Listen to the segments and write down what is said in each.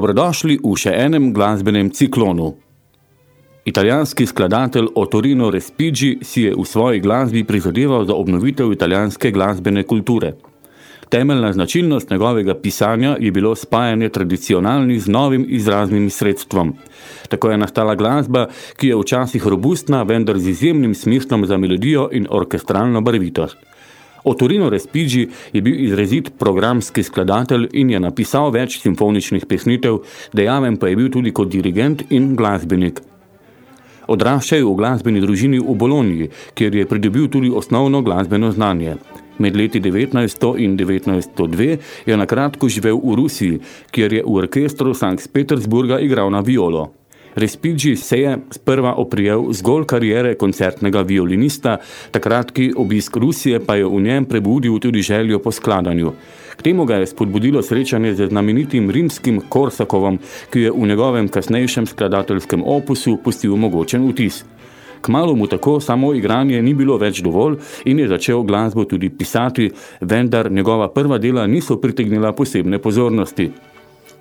Dobrodošli v še enem glasbenem ciklonu. Italijanski skladatelj Otorino Respighi si je v svoji glasbi prizadeval za obnovitev italijanske glasbene kulture. Temeljna značilnost njegovega pisanja je bilo spajanje tradicionalnih z novim izraznim sredstvom. Tako je nastala glasba, ki je včasih robustna, vendar z izjemnim smislom za melodijo in orkestralno barvitost. Otorino Respighi je bil izrazit programski skladatelj in je napisal več simfoničnih pesnitev, dejaven pa je bil tudi kot dirigent in glasbenik. Odraščal v glasbeni družini v Boloniji, kjer je pridobil tudi osnovno glasbeno znanje. Med leti 1900 in 1902 je nakratko živel v Rusiji, kjer je v orkestru Sankt Petersburga igral na violo. Respighi se je sprva oprijel zgolj karijere koncertnega violinista, takratki obisk Rusije pa je v njem prebudil tudi željo po skladanju. K temu ga je spodbudilo srečanje z znamenitim rimskim Korsakovom, ki je v njegovem kasnejšem skladateljskem opusu pustil mogočen vtis. Kmalo mu tako samo igranje ni bilo več dovolj in je začel glasbo tudi pisati, vendar njegova prva dela niso pritegnila posebne pozornosti.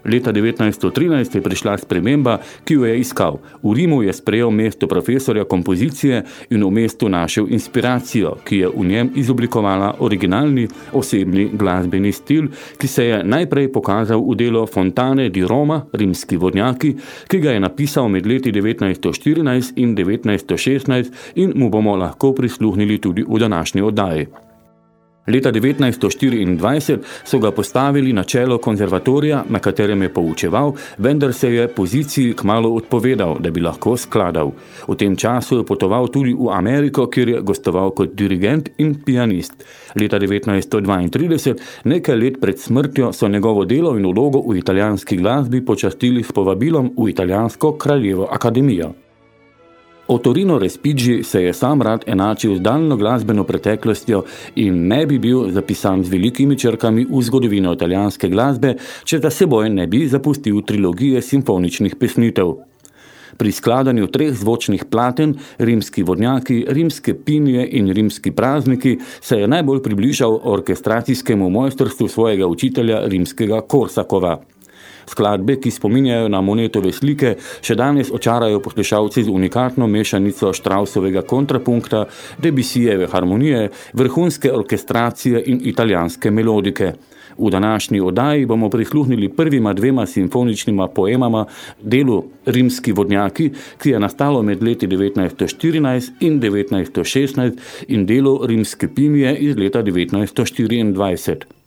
Leta 1913 je prišla sprememba, ki jo je iskal. V Rimu je sprejel mesto profesorja kompozicije in v mestu našel inspiracijo, ki je v njem izoblikovala originalni osebni glasbeni stil, ki se je najprej pokazal v delo Fontane di Roma, rimski vodnjaki, ki ga je napisal med leti 1914 in 1916 in mu bomo lahko prisluhnili tudi v današnji oddaji. Leta 1924 so ga postavili na čelo konzervatorija, na katerem je poučeval, vendar se je poziciji kmalo odpovedal, da bi lahko skladal. V tem času je potoval tudi v Ameriko, kjer je gostoval kot dirigent in pianist. Leta 1932, nekaj let pred smrtjo, so njegovo delo in vlogo v italijanski glasbi počastili s povabilom v italijansko kraljevo akademijo. Otorino Respighi se je sam rad enačil z daljno glasbeno preteklostjo in ne bi bil zapisan z velikimi črkami v zgodovino italijanske glasbe, če da seboj ne bi zapustil trilogije simfoničnih pesnitev. Pri skladanju treh zvočnih platen, rimski vodnjaki, rimske pinje in rimski prazniki, se je najbolj približal orkestracijskemu mojstrstvu svojega učitelja rimskega Korsakova. Skladbe, ki spominjajo na monetove slike, še danes očarajo poslušalci z unikatno mešanico Štrausovega kontrapunkta, Debussyjeve harmonije, vrhunske orkestracije in italijanske melodike. V današnji oddaji bomo prisluhnili prvima dvema simfoničnima poemama delu Rimski vodnjaki, ki je nastalo med leti 1914 in 1916 in delu Rimske pimije iz leta 1924.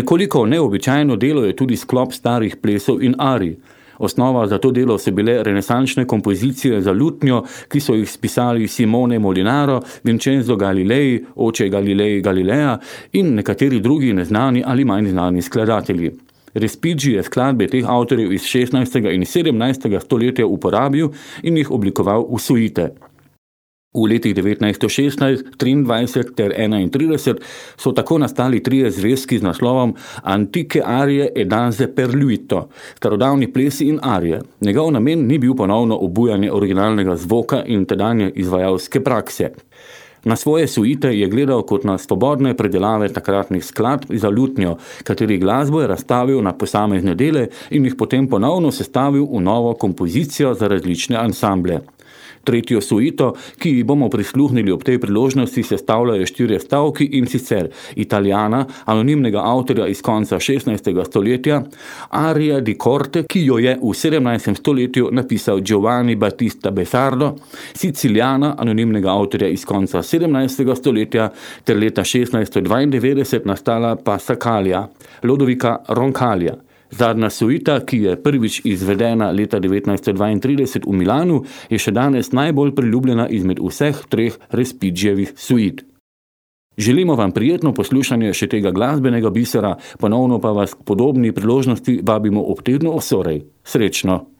Nekoliko neobičajno delo je tudi sklop starih plesov in ari. Osnova za to delo so bile renesančne kompozicije za lutnjo, ki so jih spisali Simone Molinaro, Vincenzo Galilei, oče Galilei Galileja in nekateri drugi neznani ali manj znani skladatelji. Respighi je skladbe teh avtorjev iz 16. in 17. stoletja uporabil in jih oblikoval v suite. V letih 1916, 23 ter 31 so tako nastali trije zvezki z naslovom Antike arije e danze per luito, starodavni plesi in arije. Njegov namen ni bil ponovno obujanje originalnega zvoka in tedanje izvajalske prakse. Na svoje suite je gledal kot na svobodne predelave takratnih skladb za lutnjo, kateri glasbo je razstavil na posamezne dele in jih potem ponovno sestavil v novo kompozicijo za različne ansamble. Tretjo suito, ki ji bomo prisluhnili ob tej priložnosti, sestavljajo štirje stavki in sicer Italijana, anonimnega avtorja iz konca 16. stoletja, Aria di Corte, ki jo je v 17. stoletju napisal Giovanni Battista Besardo, Sicilijana, anonimnega avtorja iz konca 17. stoletja, ter leta 1692 nastala Passacalia, Lodovika Roncallia. Zadnja suita, ki je prvič izvedena leta 1932 v Milanu, je še danes najbolj priljubljena izmed vseh treh Respigijevih suit. Želimo vam prijetno poslušanje še tega glasbenega bisera, ponovno pa vas k podobni priložnosti vabimo ob tednu osorej. Srečno!